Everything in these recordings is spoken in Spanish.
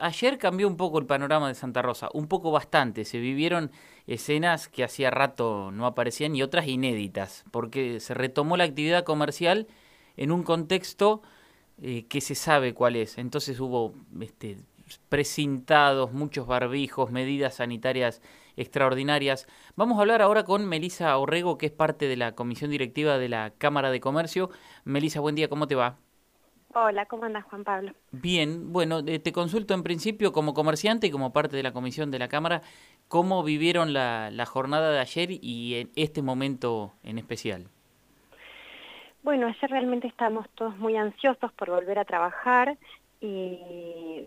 ayer cambió un poco el panorama de Santa Rosa, un poco bastante. Se vivieron escenas que hacía rato no aparecían y otras inéditas, porque se retomó la actividad comercial en un contexto eh, que se sabe cuál es. Entonces hubo este, precintados, muchos barbijos, medidas sanitarias extraordinarias. Vamos a hablar ahora con Melisa Orrego, que es parte de la comisión directiva de la Cámara de Comercio. Melisa, buen día, ¿cómo te va? Hola, ¿cómo andas, Juan Pablo? Bien, bueno, eh, te consulto en principio como comerciante y como parte de la comisión de la Cámara, ¿cómo vivieron la, la jornada de ayer y en este momento en especial? Bueno, ayer realmente estamos todos muy ansiosos por volver a trabajar y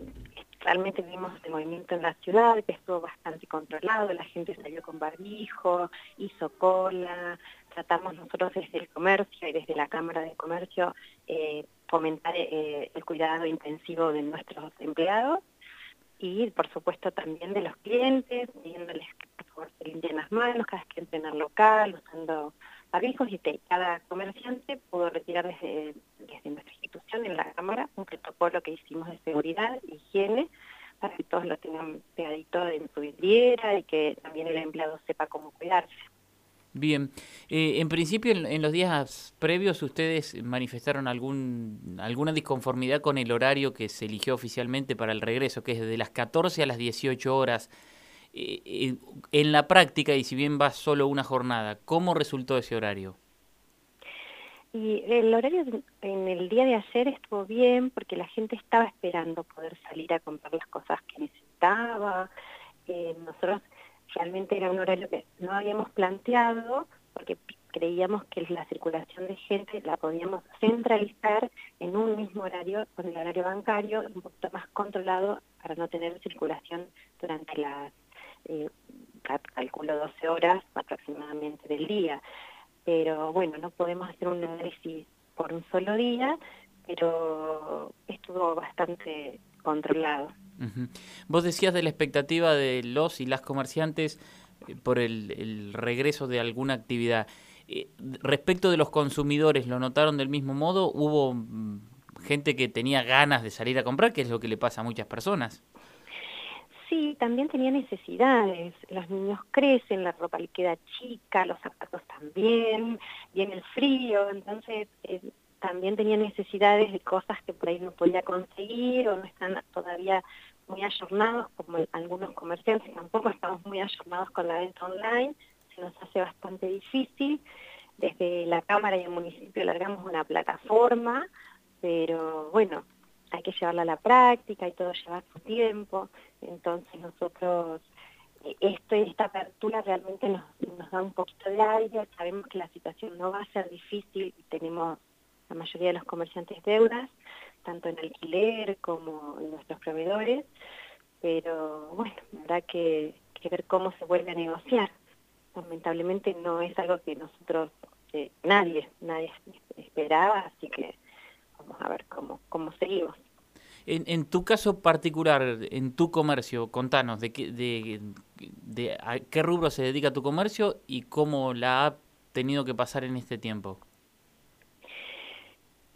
realmente vimos el movimiento en la ciudad que estuvo bastante controlado, la gente salió con barbijo, hizo cola, tratamos nosotros desde el comercio y desde la Cámara de Comercio eh, fomentar eh, el cuidado intensivo de nuestros empleados y por supuesto también de los clientes, pidiéndoles que por favor se limpien las manos cada vez que entren al local, usando barbijos y cada comerciante pudo retirar desde, desde nuestra institución en la Cámara un protocolo que hicimos de seguridad, higiene, para que todos lo tengan pegadito en su vidriera y que también el empleado sepa cómo cuidarse. Bien, eh, en principio en, los días previos ustedes manifestaron algún, alguna disconformidad con el horario que se eligió oficialmente para el regreso, que es de las 14 a las 18 horas. Eh, eh, en la práctica, y si bien va solo una jornada, ¿cómo resultó ese horario? Y el horario en el día de ayer estuvo bien porque la gente estaba esperando poder salir a comprar las cosas que necesitaba. Realmente era un horario que no habíamos planteado porque creíamos que la circulación de gente la podíamos centralizar en un mismo horario con el horario bancario, un poquito más controlado para no tener circulación durante las, eh, calculo, 12 horas aproximadamente del día. Pero bueno, no podemos hacer un análisis por un solo día, pero estuvo bastante controlado. Vos decías de la expectativa de los y las comerciantes eh, por el, regreso de alguna actividad. Eh, respecto de los consumidores, ¿lo notaron del mismo modo? ¿Hubo mm, gente que tenía ganas de salir a comprar, que es lo que le pasa a muchas personas? Sí, también tenía necesidades. Los niños crecen, la ropa le queda chica, los zapatos también, viene el frío, entonces eh, también tenía necesidades de cosas que por ahí no podía conseguir o no están todavía muy ayornados, como algunos comerciantes, tampoco estamos muy ayornados con la venta online, se nos hace bastante difícil. Desde la Cámara y el municipio largamos una plataforma, pero bueno, hay que llevarla a la práctica y todo lleva su tiempo, entonces nosotros esto, esta apertura realmente nos, nos da un poquito de aire, sabemos que la situación no va a ser difícil tenemos la mayoría de los comerciantes deudas, tanto en alquiler como en nuestros proveedores, pero bueno, habrá que, ver cómo se vuelve a negociar. Lamentablemente no es algo que nosotros, eh, nadie, nadie esperaba, así que vamos a ver cómo, cómo seguimos. En, en tu caso particular, en tu comercio, contanos de qué, de, de a qué rubro se dedica tu comercio y cómo la ha tenido que pasar en este tiempo.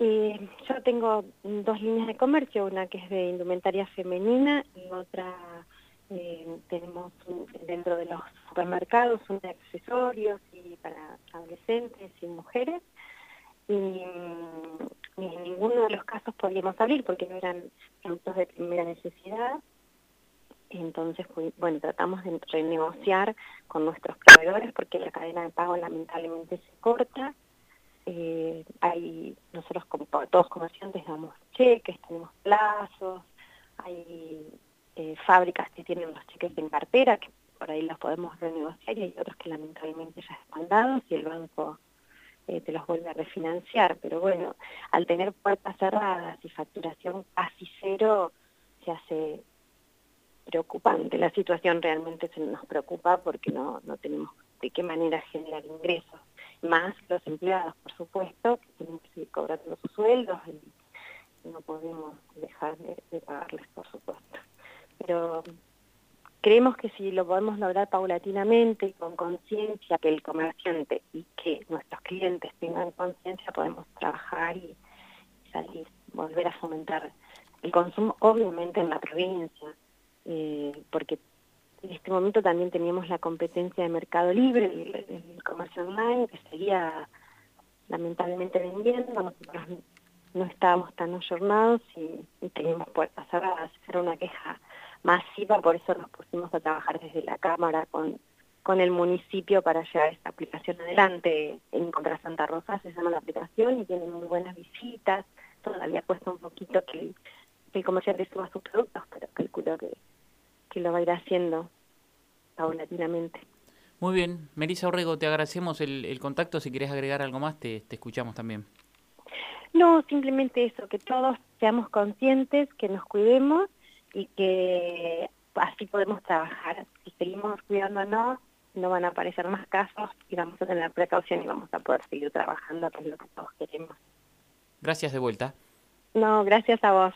Eh, yo tengo dos líneas de comercio, una que es de indumentaria femenina y otra eh, tenemos dentro de los supermercados una de accesorios y para adolescentes y mujeres. Y, mm, en ninguno de los casos podíamos abrir porque no eran productos de primera necesidad. Entonces, bueno, tratamos de renegociar con nuestros proveedores porque la cadena de pago lamentablemente se corta eh, hay, nosotros como todos comerciantes damos cheques, tenemos plazos, hay eh, fábricas que tienen los cheques en cartera, que por ahí los podemos renegociar y hay otros que lamentablemente ya están dados y el banco eh, te los vuelve a refinanciar. Pero bueno, al tener puertas cerradas y facturación casi cero, se hace preocupante. La situación realmente se nos preocupa porque no, no tenemos de qué manera generar ingresos más los empleados, por supuesto, que tienen que seguir cobrando sus sueldos y no podemos dejar de, pagarles, por supuesto. Pero creemos que si lo podemos lograr paulatinamente, con conciencia, que el comerciante y que nuestros clientes tengan conciencia, podemos trabajar y salir, volver a fomentar el consumo obviamente en la provincia, eh, porque en este momento también teníamos la competencia de Mercado Libre, el, comercio online, que seguía lamentablemente vendiendo, nosotros no estábamos tan ayornados y, teníamos puertas cerradas, era una queja masiva, por eso nos pusimos a trabajar desde la Cámara con, con el municipio para llevar esta aplicación adelante. En Compra Santa Rosa se llama la aplicación y tiene muy buenas visitas, todavía cuesta un poquito que, el comerciante suba sus productos, pero calculo que, que lo va a ir haciendo paulatinamente. Muy bien, Melissa Orrego, te agradecemos el, contacto. Si quieres agregar algo más, te, te escuchamos también. No, simplemente eso, que todos seamos conscientes, que nos cuidemos y que así podemos trabajar. Si seguimos cuidándonos, no van a aparecer más casos y vamos a tener precaución y vamos a poder seguir trabajando, que es lo que todos queremos. Gracias de vuelta. No, gracias a vos.